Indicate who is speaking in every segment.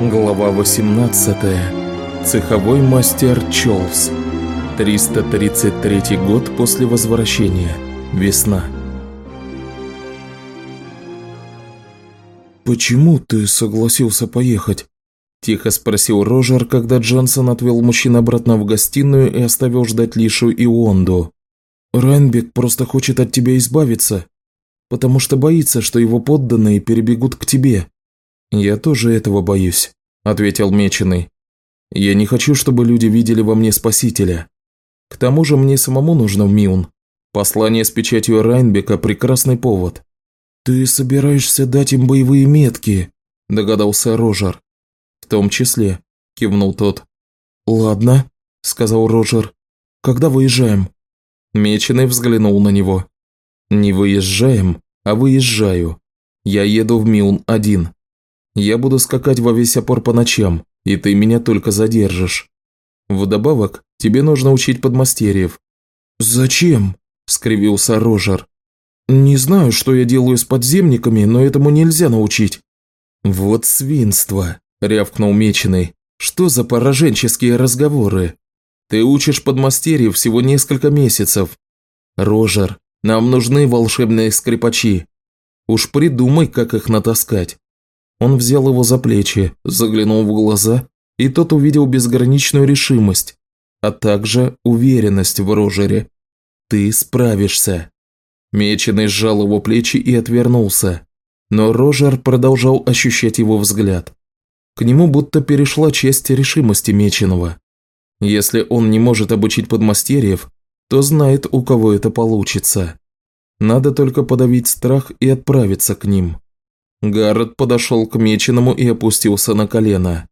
Speaker 1: Глава 18. Цеховой мастер Чолс. 333 год после возвращения. Весна. «Почему ты согласился поехать?» – тихо спросил Рожер, когда Джонсон отвел мужчин обратно в гостиную и оставил ждать Лишу и Уонду. «Райнбек просто хочет от тебя избавиться, потому что боится, что его подданные перебегут к тебе». «Я тоже этого боюсь», – ответил Меченый. «Я не хочу, чтобы люди видели во мне спасителя. К тому же мне самому нужно в Миун. Послание с печатью Райнбека – прекрасный повод». «Ты собираешься дать им боевые метки?» – догадался Рожер. «В том числе», – кивнул тот. «Ладно», – сказал Рожер. «Когда выезжаем?» Меченый взглянул на него. «Не выезжаем, а выезжаю. Я еду в Миун один. Я буду скакать во весь опор по ночам, и ты меня только задержишь. Вдобавок, тебе нужно учить подмастерьев». «Зачем?» – скривился Рожер. «Не знаю, что я делаю с подземниками, но этому нельзя научить». «Вот свинство», – рявкнул Меченый. «Что за пораженческие разговоры? Ты учишь подмастерьев всего несколько месяцев. Рожер, нам нужны волшебные скрипачи. Уж придумай, как их натаскать». Он взял его за плечи, заглянул в глаза, и тот увидел безграничную решимость, а также уверенность в Рожере. «Ты справишься». Меченый сжал его плечи и отвернулся, но Рожер продолжал ощущать его взгляд. К нему будто перешла часть решимости Меченого. Если он не может обучить подмастерьев, то знает, у кого это получится. Надо только подавить страх и отправиться к ним. Гаррет подошел к Меченому и опустился на колено.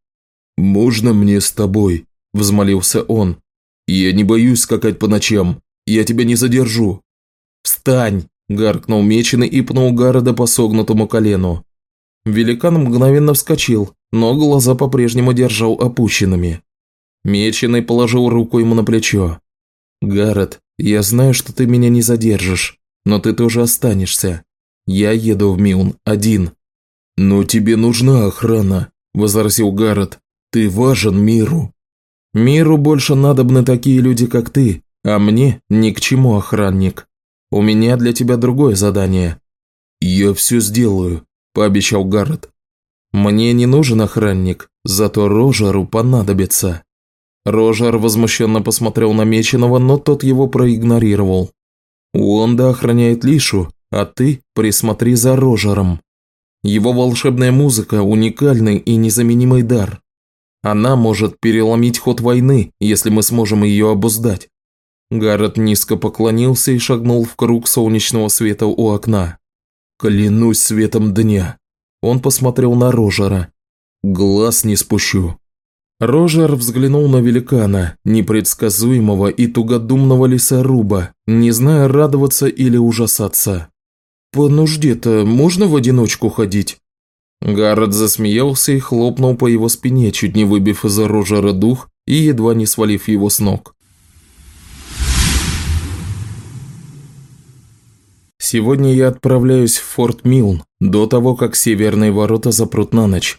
Speaker 1: «Можно мне с тобой?» – взмолился он. «Я не боюсь скакать по ночам. Я тебя не задержу». «Встань!» – гаркнул Меченый и пнул Гарреда по согнутому колену. Великан мгновенно вскочил, но глаза по-прежнему держал опущенными. Меченый положил руку ему на плечо. «Гаррет, я знаю, что ты меня не задержишь, но ты тоже останешься. Я еду в Миун один». «Но тебе нужна охрана», – возразил Гаррет. «Ты важен миру». «Миру больше надобны такие люди, как ты, а мне ни к чему охранник. У меня для тебя другое задание». «Я все сделаю», – пообещал Гаррет. «Мне не нужен охранник, зато Рожеру понадобится». Рожер возмущенно посмотрел на Меченого, но тот его проигнорировал. «Уонда охраняет Лишу, а ты присмотри за Рожером. Его волшебная музыка – уникальный и незаменимый дар. Она может переломить ход войны, если мы сможем ее обуздать». Гаррет низко поклонился и шагнул в круг солнечного света у окна. «Клянусь светом дня!» Он посмотрел на Рожера. «Глаз не спущу». Рожер взглянул на великана, непредсказуемого и тугодумного лесоруба, не зная радоваться или ужасаться. «По нужде-то можно в одиночку ходить?» Гаррет засмеялся и хлопнул по его спине, чуть не выбив из Рожера дух и едва не свалив его с ног. Сегодня я отправляюсь в Форт Милн до того, как северные ворота запрут на ночь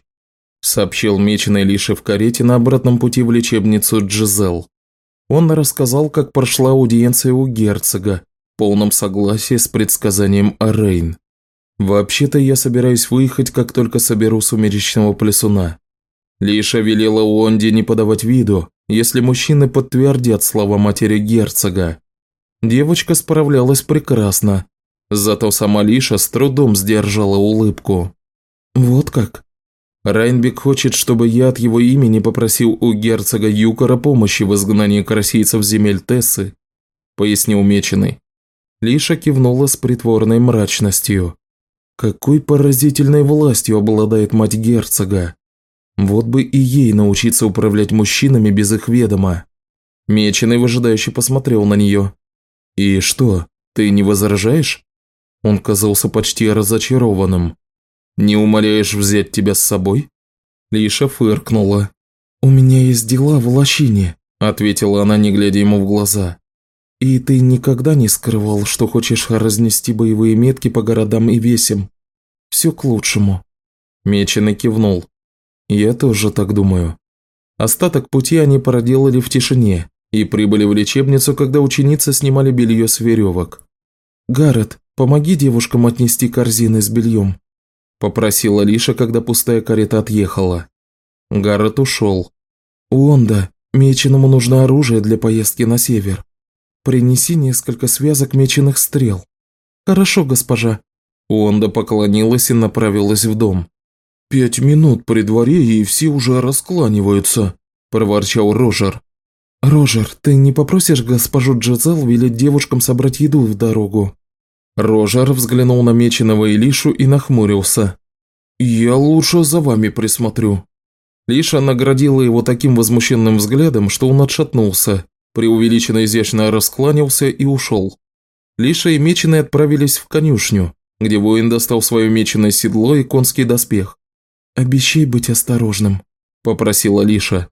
Speaker 1: сообщил меченый Лише в карете на обратном пути в лечебницу Джизел. Он рассказал, как прошла аудиенция у герцога, полном согласии с предсказанием Арейн. «Вообще-то я собираюсь выехать, как только соберу сумеречного плесуна». Лиша велела Уонди не подавать виду, если мужчины подтвердят слова матери герцога. Девочка справлялась прекрасно, зато сама Лиша с трудом сдержала улыбку. «Вот как?» Райнбек хочет, чтобы я от его имени попросил у герцога Юкора помощи в изгнании карасийцев земель Тессы», – пояснил Меченый. Лиша кивнула с притворной мрачностью. «Какой поразительной властью обладает мать герцога! Вот бы и ей научиться управлять мужчинами без их ведома!» Меченый выжидающе посмотрел на нее. «И что, ты не возражаешь?» Он казался почти разочарованным. Не умоляешь взять тебя с собой?» Лиша фыркнула. «У меня есть дела в лощине», – ответила она, не глядя ему в глаза. «И ты никогда не скрывал, что хочешь разнести боевые метки по городам и весям. Все к лучшему». Меченый кивнул. Я тоже так думаю. Остаток пути они проделали в тишине и прибыли в лечебницу, когда ученицы снимали белье с веревок. «Гаррет, помоги девушкам отнести корзины с бельем», – попросила Лиша, когда пустая карета отъехала. Гаррет ушел. «Уонда, меченому нужно оружие для поездки на север. Принеси несколько связок меченых стрел». «Хорошо, госпожа». Уонда поклонилась и направилась в дом. «Пять минут при дворе, и все уже раскланиваются», – проворчал Рожер. «Рожер, ты не попросишь госпожу Джезел велеть девушкам собрать еду в дорогу?» Рожер взглянул на меченого Илишу и нахмурился. «Я лучше за вами присмотрю». Лиша наградила его таким возмущенным взглядом, что он отшатнулся, преувеличенно изящно раскланялся и ушел. Лиша и Меченый отправились в конюшню, где воин достал свое меченое седло и конский доспех. «Обещай быть осторожным», – попросила Лиша.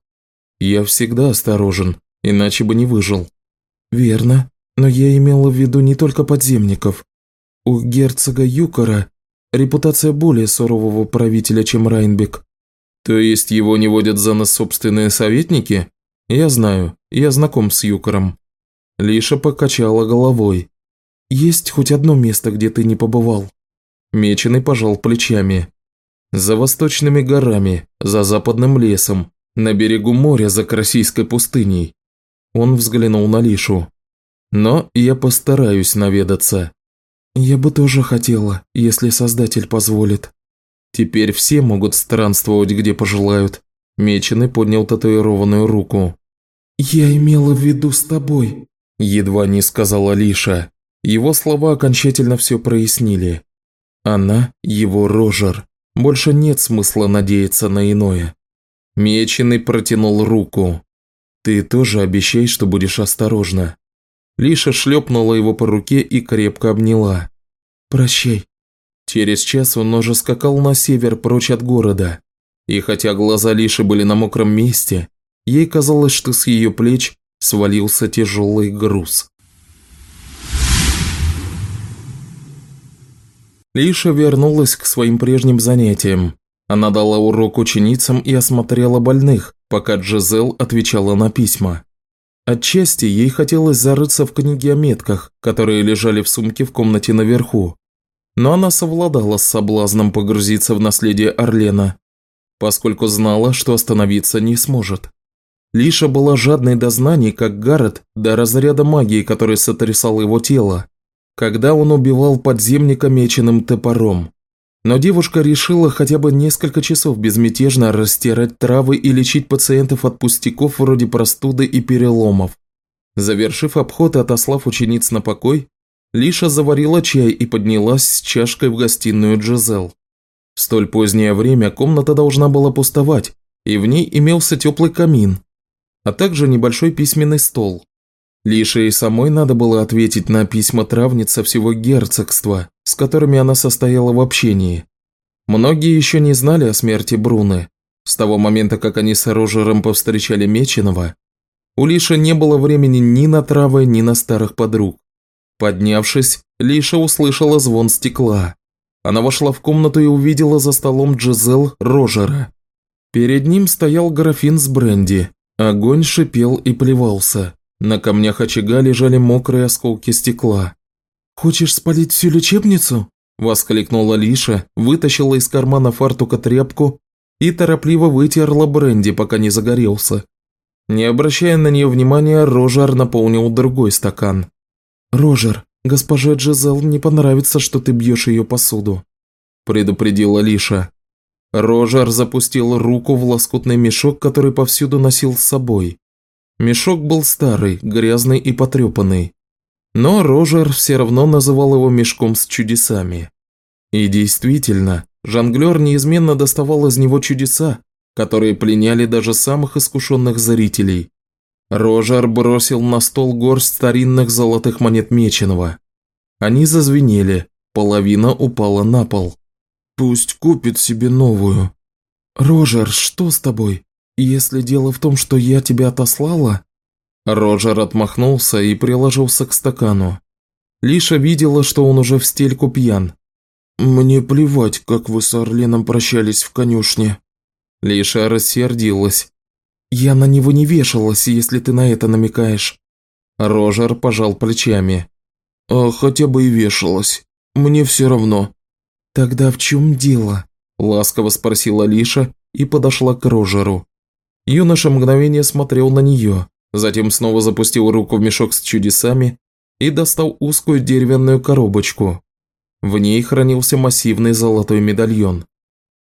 Speaker 1: «Я всегда осторожен, иначе бы не выжил». «Верно, но я имела в виду не только подземников. У герцога Юкора репутация более сурового правителя, чем Райнбек. То есть его не водят за нас собственные советники? Я знаю, я знаком с Юкором. Лиша покачала головой. Есть хоть одно место, где ты не побывал? Меченый пожал плечами. За восточными горами, за западным лесом, на берегу моря за Красийской пустыней. Он взглянул на Лишу. Но я постараюсь наведаться. Я бы тоже хотела, если Создатель позволит. Теперь все могут странствовать, где пожелают. Меченый поднял татуированную руку. «Я имела в виду с тобой», – едва не сказала Лиша. Его слова окончательно все прояснили. Она – его рожер. Больше нет смысла надеяться на иное. Меченый протянул руку. «Ты тоже обещай, что будешь осторожна». Лиша шлепнула его по руке и крепко обняла. «Прощай». Через час он уже скакал на север прочь от города. И хотя глаза Лиши были на мокром месте, ей казалось, что с ее плеч свалился тяжелый груз. Лиша вернулась к своим прежним занятиям. Она дала урок ученицам и осмотрела больных, пока Джизел отвечала на письма. Отчасти ей хотелось зарыться в книге о метках, которые лежали в сумке в комнате наверху, но она совладала с соблазном погрузиться в наследие Орлена, поскольку знала, что остановиться не сможет. Лиша была жадной до знаний, как Гаррет, до разряда магии, который сотрясал его тело, когда он убивал подземника меченым топором. Но девушка решила хотя бы несколько часов безмятежно растирать травы и лечить пациентов от пустяков вроде простуды и переломов. Завершив обход и отослав учениц на покой, Лиша заварила чай и поднялась с чашкой в гостиную Джизел. В столь позднее время комната должна была пустовать, и в ней имелся теплый камин, а также небольшой письменный стол. Лише и самой надо было ответить на письма травниц всего герцогства, с которыми она состояла в общении. Многие еще не знали о смерти Бруны. С того момента, как они с Рожером повстречали Меченого, у Лиши не было времени ни на травы, ни на старых подруг. Поднявшись, Лиша услышала звон стекла. Она вошла в комнату и увидела за столом Джизел Рожера. Перед ним стоял графин с бренди. Огонь шипел и плевался. На камнях очага лежали мокрые осколки стекла. «Хочешь спалить всю лечебницу?» – воскликнула Лиша, вытащила из кармана фартука тряпку и торопливо вытерла бренди, пока не загорелся. Не обращая на нее внимания, Рожер наполнил другой стакан. «Рожер, госпоже Джизел не понравится, что ты бьешь ее посуду», – предупредила Лиша. Рожер запустил руку в лоскутный мешок, который повсюду носил с собой. Мешок был старый, грязный и потрепанный. Но Рожер все равно называл его мешком с чудесами. И действительно, жонглер неизменно доставал из него чудеса, которые пленяли даже самых искушенных зрителей. Рожер бросил на стол горсть старинных золотых монет Меченого. Они зазвенели, половина упала на пол. «Пусть купит себе новую». «Рожер, что с тобой? Если дело в том, что я тебя отослала...» Роджер отмахнулся и приложился к стакану. Лиша видела, что он уже в стельку пьян. «Мне плевать, как вы с Орленом прощались в конюшне». Лиша рассердилась. «Я на него не вешалась, если ты на это намекаешь». Рожер пожал плечами. «А хотя бы и вешалась. Мне все равно». «Тогда в чем дело?» – ласково спросила Лиша и подошла к Рожеру. Юноша мгновение смотрел на нее, затем снова запустил руку в мешок с чудесами и достал узкую деревянную коробочку. В ней хранился массивный золотой медальон.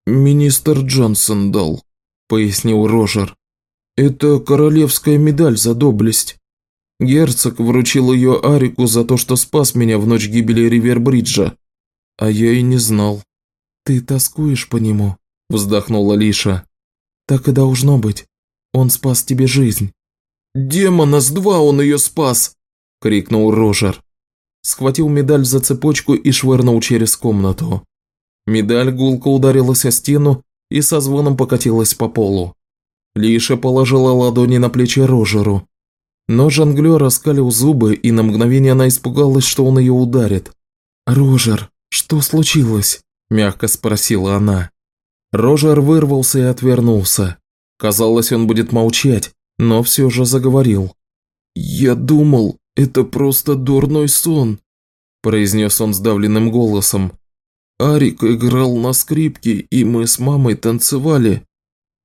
Speaker 1: «Министр Джонсон дал», – пояснил Рожер. «Это королевская медаль за доблесть. Герцог вручил ее Арику за то, что спас меня в ночь гибели Ривербриджа. А я и не знал». «Ты тоскуешь по нему?» – вздохнула Лиша. «Так и должно быть. Он спас тебе жизнь». «Демона с два он ее спас!» – крикнул Рожер. Схватил медаль за цепочку и швырнул через комнату. Медаль гулко ударилась о стену и со звоном покатилась по полу. Лиша положила ладони на плечи Рожеру. Но жонглер раскалил зубы, и на мгновение она испугалась, что он ее ударит. «Рожер, что случилось?» – мягко спросила она. Рожер вырвался и отвернулся. Казалось, он будет молчать, но все же заговорил. «Я думал, это просто дурной сон», – произнес он сдавленным голосом. Арик играл на скрипке, и мы с мамой танцевали.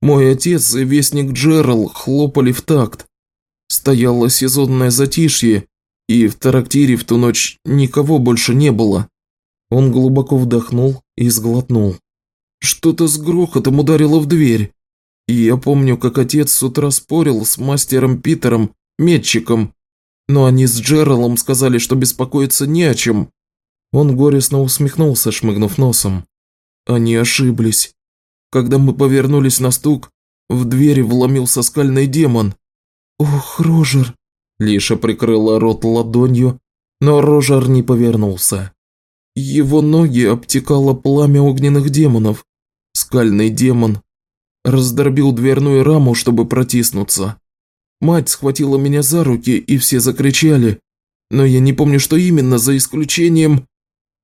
Speaker 1: Мой отец и вестник Джерал хлопали в такт. Стояло сезонное затишье, и в трактире в ту ночь никого больше не было. Он глубоко вдохнул и сглотнул. Что-то с грохотом ударило в дверь. И я помню, как отец с утра спорил с мастером Питером, метчиком. Но они с Джералом сказали, что беспокоиться не о чем. Он горестно усмехнулся, шмыгнув носом. Они ошиблись. Когда мы повернулись на стук, в двери вломился скальный демон. «Ох, Рожер!» Лиша прикрыла рот ладонью, но Рожер не повернулся. Его ноги обтекало пламя огненных демонов. Скальный демон раздробил дверную раму, чтобы протиснуться. Мать схватила меня за руки, и все закричали. Но я не помню, что именно, за исключением...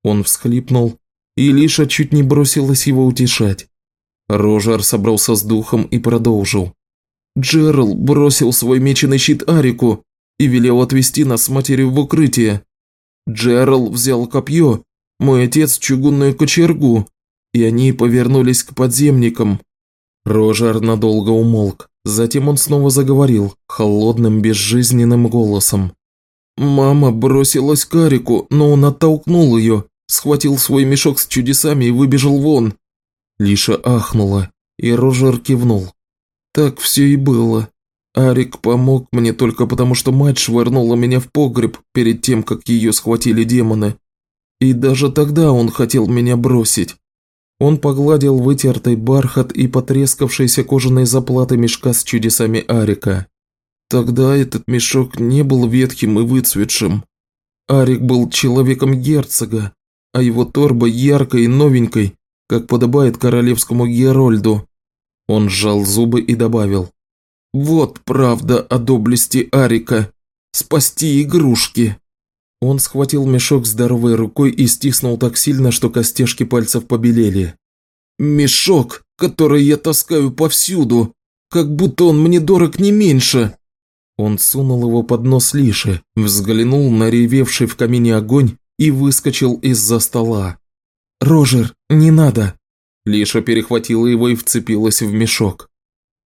Speaker 1: Он всхлипнул, и Лиша чуть не бросилась его утешать. Рожар собрался с духом и продолжил. Джерал бросил свой меченый щит Арику и велел отвести нас с матерью в укрытие. Джерал взял копье, мой отец чугунную кочергу, и они повернулись к подземникам. Рожар надолго умолк, затем он снова заговорил, холодным безжизненным голосом. Мама бросилась к Арику, но он оттолкнул ее, схватил свой мешок с чудесами и выбежал вон. Лиша ахнула, и Рожер кивнул. Так все и было. Арик помог мне только потому, что мать швырнула меня в погреб перед тем, как ее схватили демоны. И даже тогда он хотел меня бросить. Он погладил вытертый бархат и потрескавшиеся кожаные заплаты мешка с чудесами Арика. Тогда этот мешок не был ветхим и выцветшим. Арик был человеком герцога, а его торба яркой и новенькой, как подобает королевскому Герольду. Он сжал зубы и добавил. «Вот правда о доблести Арика. Спасти игрушки». Он схватил мешок здоровой рукой и стиснул так сильно, что костяшки пальцев побелели. «Мешок, который я таскаю повсюду, как будто он мне дорог не меньше!» Он сунул его под нос Лиши, взглянул на ревевший в камине огонь и выскочил из-за стола. «Рожер, не надо!» Лиша перехватила его и вцепилась в мешок.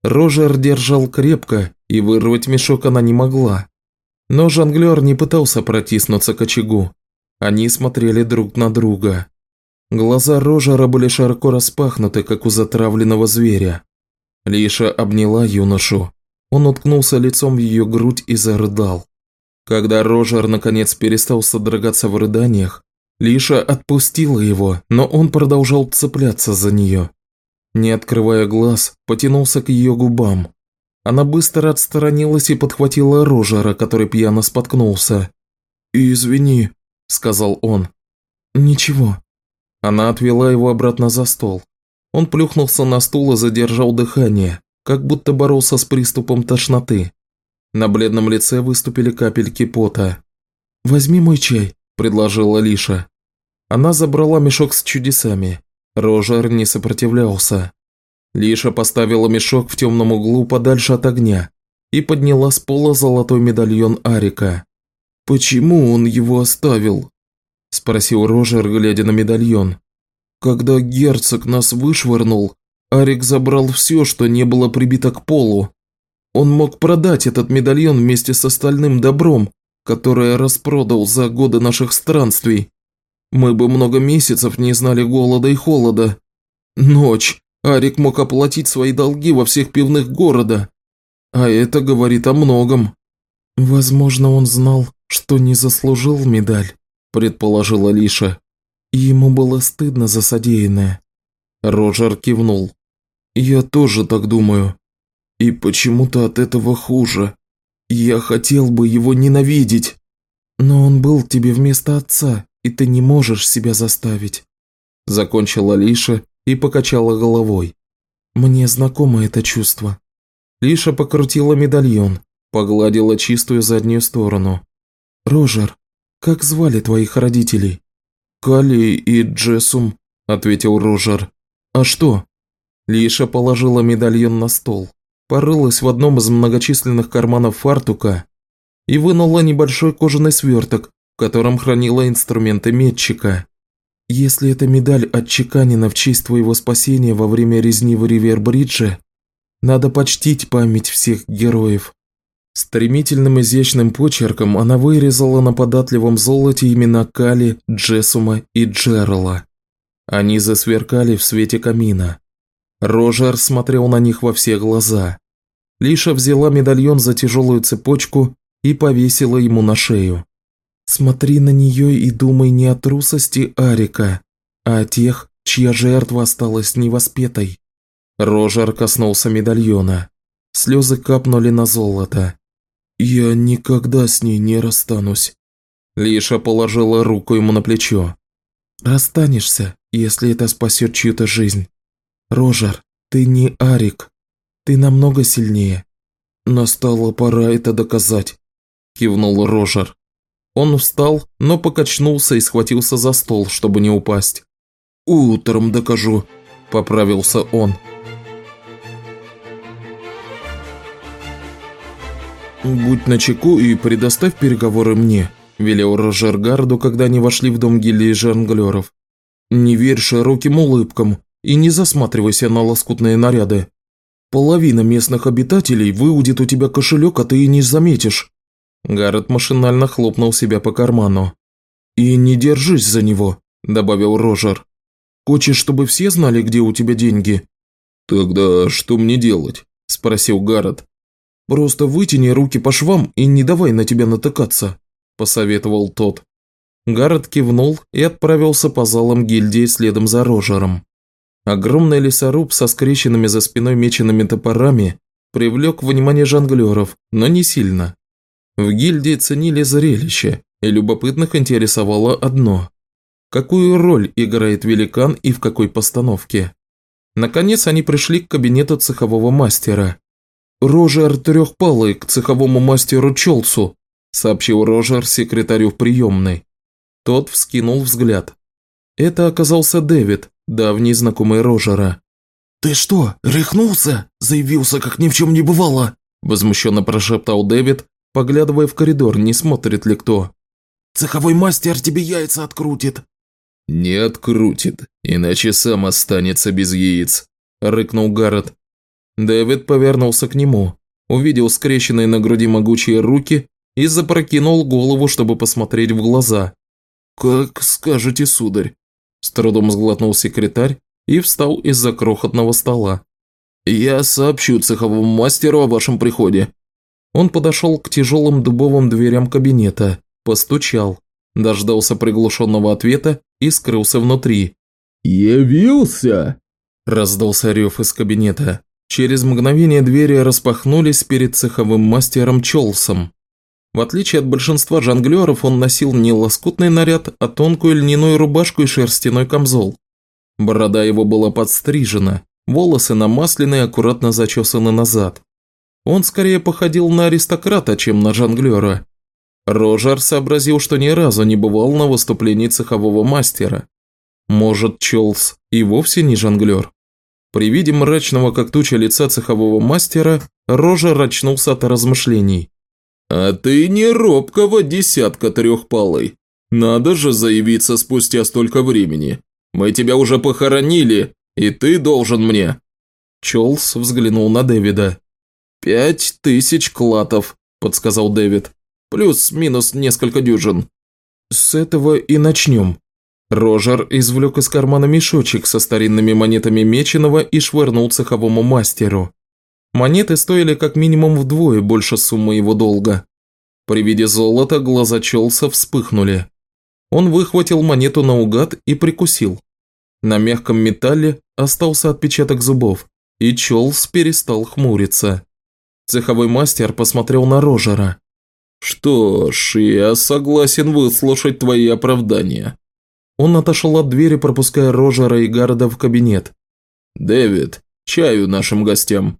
Speaker 1: Рожер держал крепко, и вырвать мешок она не могла. Но жонглер не пытался протиснуться к очагу. Они смотрели друг на друга. Глаза Рожера были широко распахнуты, как у затравленного зверя. Лиша обняла юношу. Он уткнулся лицом в ее грудь и зарыдал. Когда Рожер наконец перестал содрогаться в рыданиях, Лиша отпустила его, но он продолжал цепляться за нее. Не открывая глаз, потянулся к ее губам. Она быстро отстранилась и подхватила Рожера, который пьяно споткнулся. «Извини», – сказал он. «Ничего». Она отвела его обратно за стол. Он плюхнулся на стул и задержал дыхание, как будто боролся с приступом тошноты. На бледном лице выступили капельки пота. «Возьми мой чай», – предложила Лиша. Она забрала мешок с чудесами. Рожер не сопротивлялся. Лиша поставила мешок в темном углу подальше от огня и подняла с пола золотой медальон Арика. «Почему он его оставил?» – спросил Рожер, глядя на медальон. «Когда герцог нас вышвырнул, Арик забрал все, что не было прибито к полу. Он мог продать этот медальон вместе с остальным добром, которое распродал за годы наших странствий. Мы бы много месяцев не знали голода и холода. Ночь. Арик мог оплатить свои долги во всех пивных города. А это говорит о многом. Возможно, он знал, что не заслужил медаль, предположила Лиша. И ему было стыдно за содеянное. Роджер кивнул. Я тоже так думаю. И почему-то от этого хуже. Я хотел бы его ненавидеть. Но он был тебе вместо отца, и ты не можешь себя заставить. Закончила Лиша и покачала головой. Мне знакомо это чувство. Лиша покрутила медальон, погладила чистую заднюю сторону. «Рожер, как звали твоих родителей?» «Кали и Джессум», – ответил Рожер. «А что?» Лиша положила медальон на стол, порылась в одном из многочисленных карманов фартука и вынула небольшой кожаный сверток, в котором хранила инструменты метчика. «Если эта медаль отчеканена в честь твоего спасения во время резни в Ривербридже, надо почтить память всех героев». Стремительным изящным почерком она вырезала на податливом золоте имена Кали, Джессума и Джерала. Они засверкали в свете камина. Рожер смотрел на них во все глаза. Лиша взяла медальон за тяжелую цепочку и повесила ему на шею. «Смотри на нее и думай не о трусости Арика, а о тех, чья жертва осталась невоспетой». Рожер коснулся медальона. Слезы капнули на золото. «Я никогда с ней не расстанусь». Лиша положила руку ему на плечо. «Расстанешься, если это спасет чью-то жизнь. Рожер, ты не Арик. Ты намного сильнее. Настала пора это доказать», – кивнул Рожер. Он встал, но покачнулся и схватился за стол, чтобы не упасть. «Утром докажу», – поправился он. «Будь начеку и предоставь переговоры мне», – велел Рожер Гарду, когда они вошли в дом гильдии жонглеров. «Не верь широким улыбкам и не засматривайся на лоскутные наряды. Половина местных обитателей выудит у тебя кошелек, а ты и не заметишь». Гаррет машинально хлопнул себя по карману. «И не держись за него», – добавил Рожер. «Хочешь, чтобы все знали, где у тебя деньги?» «Тогда что мне делать?» – спросил Гаррет. «Просто вытяни руки по швам и не давай на тебя натыкаться», – посоветовал тот. Гаррет кивнул и отправился по залам гильдии следом за Рожером. Огромный лесоруб со скрещенными за спиной меченными топорами привлек внимание жонглеров, но не сильно. В гильдии ценили зрелище, и любопытных интересовало одно – какую роль играет великан и в какой постановке. Наконец они пришли к кабинету цехового мастера. «Рожер трехпалый к цеховому мастеру Чолсу», – сообщил Рожер секретарю в приемной. Тот вскинул взгляд. Это оказался Дэвид, давний знакомый Рожера. «Ты что, рехнулся? Заявился, как ни в чем не бывало?» Возмущенно прошептал Дэвид, поглядывая в коридор, не смотрит ли кто. «Цеховой мастер тебе яйца открутит».
Speaker 2: «Не открутит, иначе сам останется без яиц», – рыкнул Гаррет.
Speaker 1: Дэвид повернулся к нему, увидел скрещенные на груди могучие руки и запрокинул голову, чтобы посмотреть в глаза. «Как скажете, сударь», с трудом сглотнул секретарь и встал из-за крохотного стола. «Я сообщу цеховому мастеру о вашем приходе». Он подошел к тяжелым дубовым дверям кабинета, постучал, дождался приглушенного ответа и скрылся внутри.
Speaker 2: «Явился!»
Speaker 1: – раздался рев из кабинета. Через мгновение двери распахнулись перед цеховым мастером Чолсом. В отличие от большинства жонглеров, он носил не лоскутный наряд, а тонкую льняную рубашку и шерстяной камзол. Борода его была подстрижена, волосы намаслены и аккуратно зачесаны назад. Он скорее походил на аристократа, чем на жонглера. Рожер сообразил, что ни разу не бывал на выступлении цехового мастера. Может, Чолс и вовсе не жонглер? При виде мрачного как туча лица цехового мастера, Рожер очнулся от размышлений.
Speaker 2: «А ты не робкого десятка трехпалый. Надо же заявиться спустя столько времени. Мы тебя уже похоронили, и ты должен мне».
Speaker 1: Чолс взглянул на Дэвида.
Speaker 2: «Пять тысяч клатов», – подсказал Дэвид. «Плюс-минус несколько дюжин».
Speaker 1: «С этого и начнем». Рожер извлек из кармана мешочек со старинными монетами Меченого и швырнул цеховому мастеру. Монеты стоили как минимум вдвое больше суммы его долга. При виде золота глаза Чолса вспыхнули. Он выхватил монету наугад и прикусил. На мягком металле остался отпечаток зубов, и Чолс перестал хмуриться. Цеховой мастер посмотрел на Рожера.
Speaker 2: «Что ж, я согласен выслушать твои оправдания».
Speaker 1: Он отошел от двери, пропуская Рожера и Гарда в кабинет.
Speaker 2: «Дэвид, чаю нашим гостям».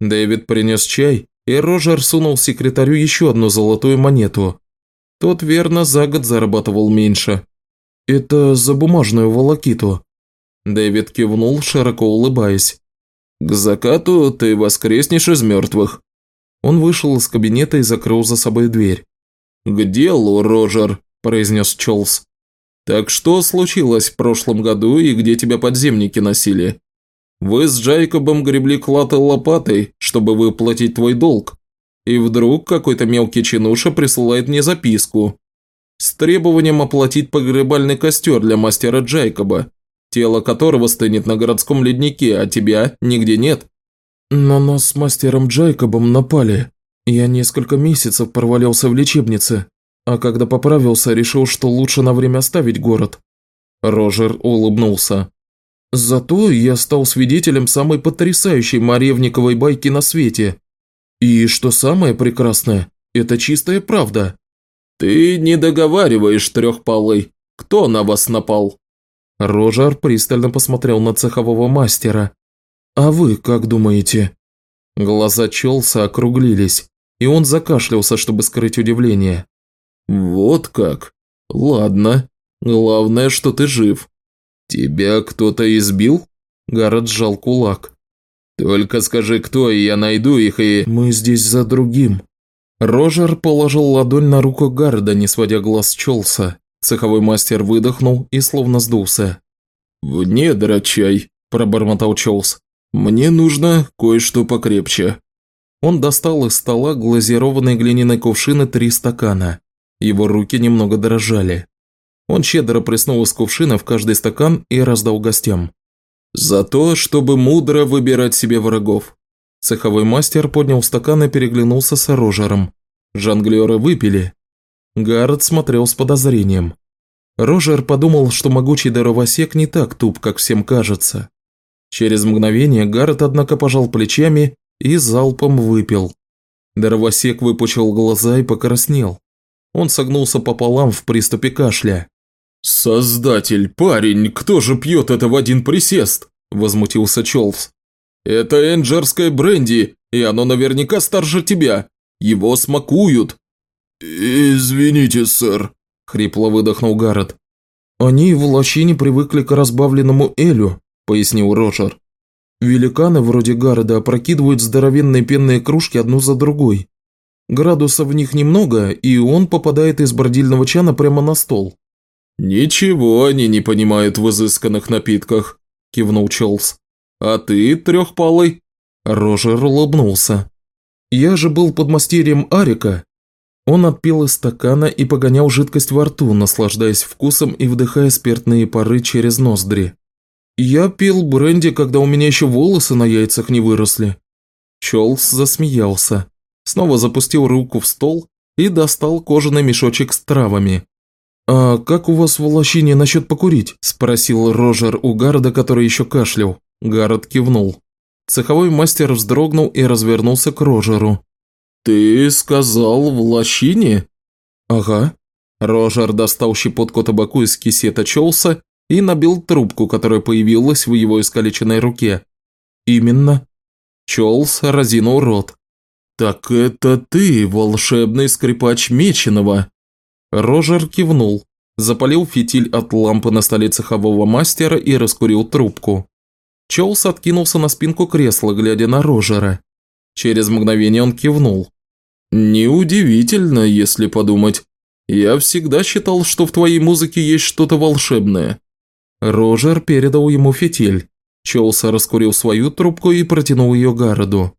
Speaker 1: Дэвид принес чай, и Рожер сунул секретарю еще одну золотую монету. Тот верно за год зарабатывал меньше. «Это за бумажную волокиту». Дэвид кивнул, широко улыбаясь.
Speaker 2: «К закату ты воскреснешь из мертвых».
Speaker 1: Он вышел из кабинета и закрыл за собой дверь.
Speaker 2: «К делу, Рожер», – произнес Чолс. «Так что случилось в прошлом году и где тебя подземники носили? Вы с Джайкобом гребли клад лопатой, чтобы выплатить твой долг, и вдруг какой-то мелкий чинуша присылает мне записку с требованием оплатить погребальный костер для мастера Джайкоба, тело которого стынет на городском леднике, а тебя нигде нет».
Speaker 1: «На нас с мастером Джайкобом напали. Я несколько месяцев провалялся в лечебнице, а когда поправился, решил, что лучше на время оставить город». Рожер улыбнулся. Зато я стал свидетелем самой потрясающей Маревниковой байки на свете. И что самое прекрасное, это чистая правда.
Speaker 2: Ты не договариваешь, трехпалый. Кто на вас напал?
Speaker 1: Рожар пристально посмотрел на цехового мастера. «А вы как думаете?» Глаза Челса округлились, и он закашлялся, чтобы скрыть удивление.
Speaker 2: «Вот как? Ладно. Главное, что ты жив. «Тебя кто-то избил?» Гаррет сжал кулак. «Только скажи, кто, и я найду их и...»
Speaker 1: «Мы здесь за другим». Рожер положил ладонь на руку Гарда, не сводя глаз с Чолса. Цеховой мастер выдохнул и словно сдулся.
Speaker 2: «Вне, драчай», – пробормотал Чолс. «Мне нужно кое-что покрепче».
Speaker 1: Он достал из стола глазированные глиняные кувшины три стакана. Его руки немного дрожали. Он щедро плеснул из кувшина в каждый стакан и раздал гостям.
Speaker 2: «За то, чтобы мудро выбирать себе врагов».
Speaker 1: Цеховой мастер поднял стакан и переглянулся с оружером. Жонглеры выпили. Гаррет смотрел с подозрением. Рожер подумал, что могучий дровосек не так туп, как всем кажется. Через мгновение Гаррет, однако, пожал плечами и залпом выпил. Дровосек выпучил глаза и покраснел. Он согнулся пополам в приступе кашля.
Speaker 2: «Создатель, парень, кто же пьет это в один присест?» – возмутился Чолс. «Это энджерское бренди, и оно наверняка старше тебя. Его смакуют». «Извините, сэр», – хрипло выдохнул Гаррет.
Speaker 1: «Они в лощине привыкли к разбавленному элю», – пояснил Роджер. «Великаны вроде Гарреда опрокидывают здоровенные пенные кружки одну за другой. Градусов в них немного, и он попадает из бродильного чана прямо на стол.
Speaker 2: «Ничего они не понимают в изысканных напитках», – кивнул Чолс. «А ты, трехпалый?»
Speaker 1: Рожер улыбнулся. «Я же был подмастерьем Арика». Он отпил из стакана и погонял жидкость во рту, наслаждаясь вкусом и вдыхая спиртные пары через ноздри. «Я пил бренди, когда у меня еще волосы на яйцах не выросли». Чолс засмеялся, снова запустил руку в стол и достал кожаный мешочек с травами. «А как у вас в лощине насчет покурить?» – спросил Рожер у Гарда, который еще кашлял. Гард кивнул. Цеховой мастер вздрогнул и развернулся к Рожеру.
Speaker 2: «Ты сказал в лощине?»
Speaker 1: «Ага». Рожер достал щепотку табаку из кисета Чолса и набил трубку, которая появилась в его искалеченной руке. «Именно». Чолс разинул рот.
Speaker 2: «Так это ты, волшебный скрипач Меченого?»
Speaker 1: Рожер кивнул, запалил фитиль от лампы на столе цехового мастера и раскурил трубку. Чоус откинулся на спинку кресла, глядя на Рожера. Через мгновение он кивнул.
Speaker 2: «Неудивительно, если подумать. Я всегда считал, что в твоей музыке есть что-то волшебное».
Speaker 1: Рожер передал ему фитиль. Чоус раскурил свою трубку и протянул ее Гароду.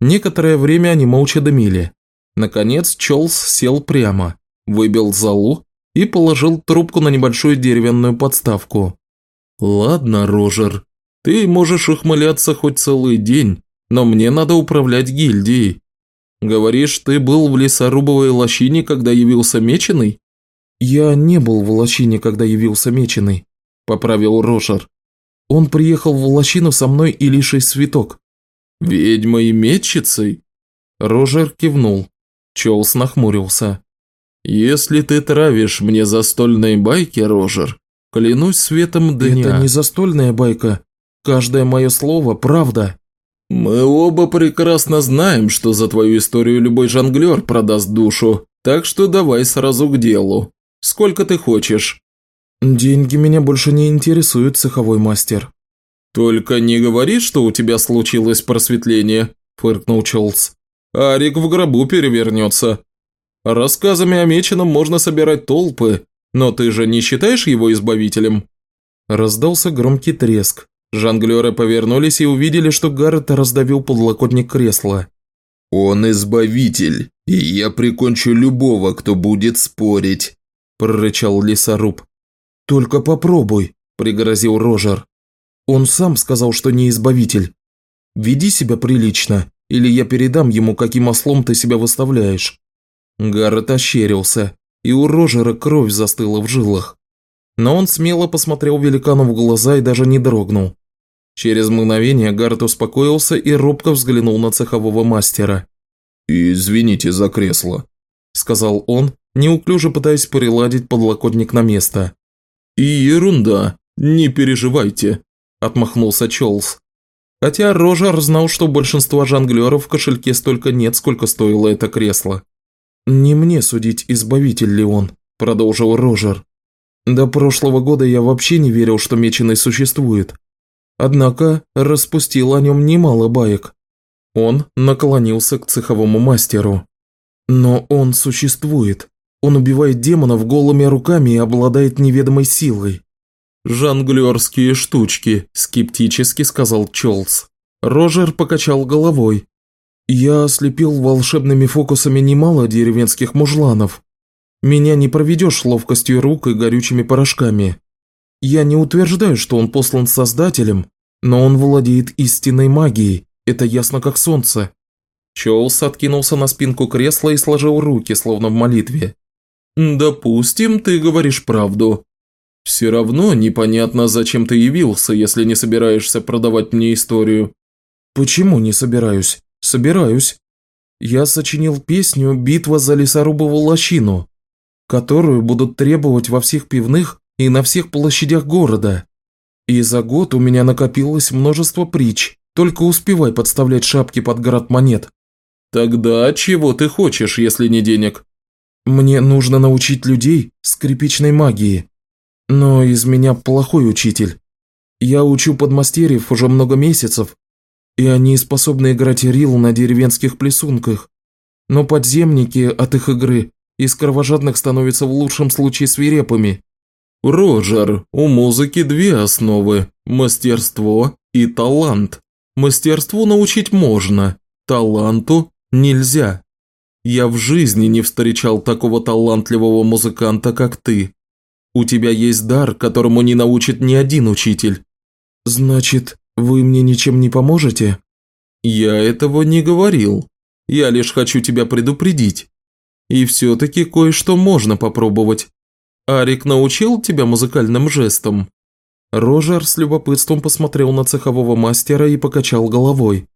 Speaker 1: Некоторое время они молча дымили. Наконец Чолс сел прямо, выбил залу и положил трубку на небольшую деревянную подставку. «Ладно, Рожер, ты можешь ухмыляться хоть целый день, но мне надо управлять гильдией. Говоришь, ты был в лесорубовой лощине, когда явился Меченый?» «Я не был в лощине, когда явился Меченый», – поправил Рожер. «Он приехал в лощину со мной и Лишей Светок».
Speaker 2: «Ведьмой метчицей?»
Speaker 1: Рожер кивнул. Чоус нахмурился.
Speaker 2: «Если ты травишь мне застольные байки, Рожер, клянусь светом дня...»
Speaker 1: «Это не застольная байка. Каждое мое слово – правда».
Speaker 2: «Мы оба прекрасно знаем, что за твою историю любой жонглер продаст душу, так что давай сразу к делу. Сколько ты хочешь?»
Speaker 1: «Деньги меня больше не интересуют, цеховой мастер».
Speaker 2: «Только не говори, что у тебя случилось просветление», – фыркнул Чолс. Арик в гробу перевернется. Рассказами о Меченом можно собирать толпы, но ты же не считаешь его избавителем?»
Speaker 1: Раздался громкий треск. Жонглеры повернулись и увидели, что Гаррет раздавил подлокотник кресла.
Speaker 2: «Он избавитель, и я прикончу любого, кто будет спорить», – прорычал лесоруб.
Speaker 1: «Только попробуй», – пригрозил Рожер. «Он сам сказал, что не избавитель. Веди себя прилично, или я передам ему, каким ослом ты себя выставляешь». Гаррет ощерился, и у Рожера кровь застыла в жилах. Но он смело посмотрел великану в глаза и даже не дрогнул. Через мгновение Гаррет успокоился и робко взглянул на цехового мастера.
Speaker 2: «Извините за кресло», –
Speaker 1: сказал он, неуклюже пытаясь приладить подлокотник на место.
Speaker 2: «И ерунда, не переживайте», – отмахнулся Чолс.
Speaker 1: Хотя Рожер знал, что большинство жонглеров в кошельке столько нет, сколько стоило это кресло. «Не мне судить, избавитель ли он», – продолжил Рожер. «До прошлого года я вообще не верил, что Меченый существует. Однако распустил о нем немало баек». Он наклонился к цеховому мастеру. «Но он существует. Он убивает демонов голыми руками и обладает неведомой силой.
Speaker 2: «Жонглерские штучки», – скептически сказал Чолс.
Speaker 1: Рожер покачал головой. «Я ослепил волшебными фокусами немало деревенских мужланов. Меня не проведешь ловкостью рук и горючими порошками. Я не утверждаю, что он послан Создателем, но он владеет истинной магией, это ясно как солнце». Чоулс откинулся на спинку кресла и сложил руки, словно в молитве.
Speaker 2: «Допустим, ты говоришь правду. «Все равно непонятно, зачем ты явился, если не собираешься продавать мне историю».
Speaker 1: «Почему не собираюсь? Собираюсь. Я сочинил песню «Битва за лесорубову лощину», которую будут требовать во всех пивных и на всех площадях города. И за год у меня накопилось множество притч, только успевай подставлять шапки под град монет».
Speaker 2: «Тогда чего ты хочешь, если не денег?»
Speaker 1: «Мне нужно научить людей скрипичной магии», но из меня плохой учитель. Я учу подмастерьев уже много месяцев, и они способны играть рил на деревенских плесунках. Но подземники от их игры из кровожадных становятся в лучшем случае свирепыми.
Speaker 2: Роджер, у музыки две основы – мастерство и талант. Мастерству научить можно, таланту нельзя. Я в жизни не встречал такого талантливого музыканта, как ты. У тебя есть дар, которому не научит ни один учитель».
Speaker 1: «Значит, вы мне ничем не поможете?»
Speaker 2: «Я этого не говорил. Я лишь хочу тебя предупредить. И все-таки кое-что можно попробовать. Арик научил тебя музыкальным жестам?»
Speaker 1: Рожер с любопытством посмотрел на цехового мастера и покачал головой.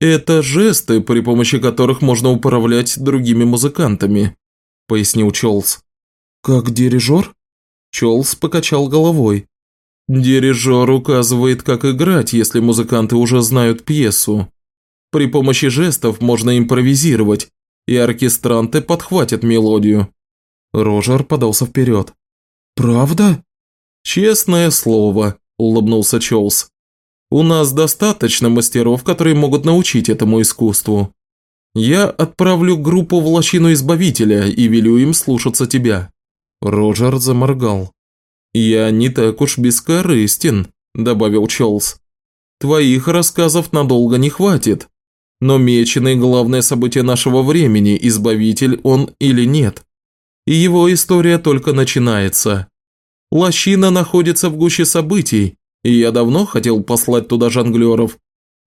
Speaker 2: «Это жесты, при помощи которых можно управлять другими музыкантами», – пояснил Чолс.
Speaker 1: «Как дирижер?»
Speaker 2: Чолс покачал головой. Дирижер указывает, как играть, если музыканты уже знают пьесу. При помощи жестов можно импровизировать, и оркестранты подхватят мелодию.
Speaker 1: Рожер подался вперед. «Правда?»
Speaker 2: «Честное слово», – улыбнулся Чолс.
Speaker 1: У нас достаточно мастеров, которые могут научить этому искусству. Я отправлю группу в лощину Избавителя и велю им слушаться тебя». Роджер заморгал. «Я не так уж бескорыстен», – добавил Чолс. «Твоих рассказов надолго не хватит. Но Меченый – главное событие нашего времени, Избавитель он или нет. И его история только начинается. Лощина находится в гуще событий, и я давно хотел послать туда жонглеров.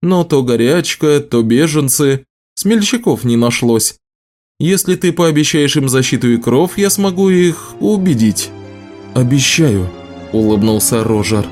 Speaker 1: Но то горячка, то беженцы, смельчаков не нашлось. Если ты пообещаешь им защиту и кров, я смогу их убедить». «Обещаю», – улыбнулся Рожер.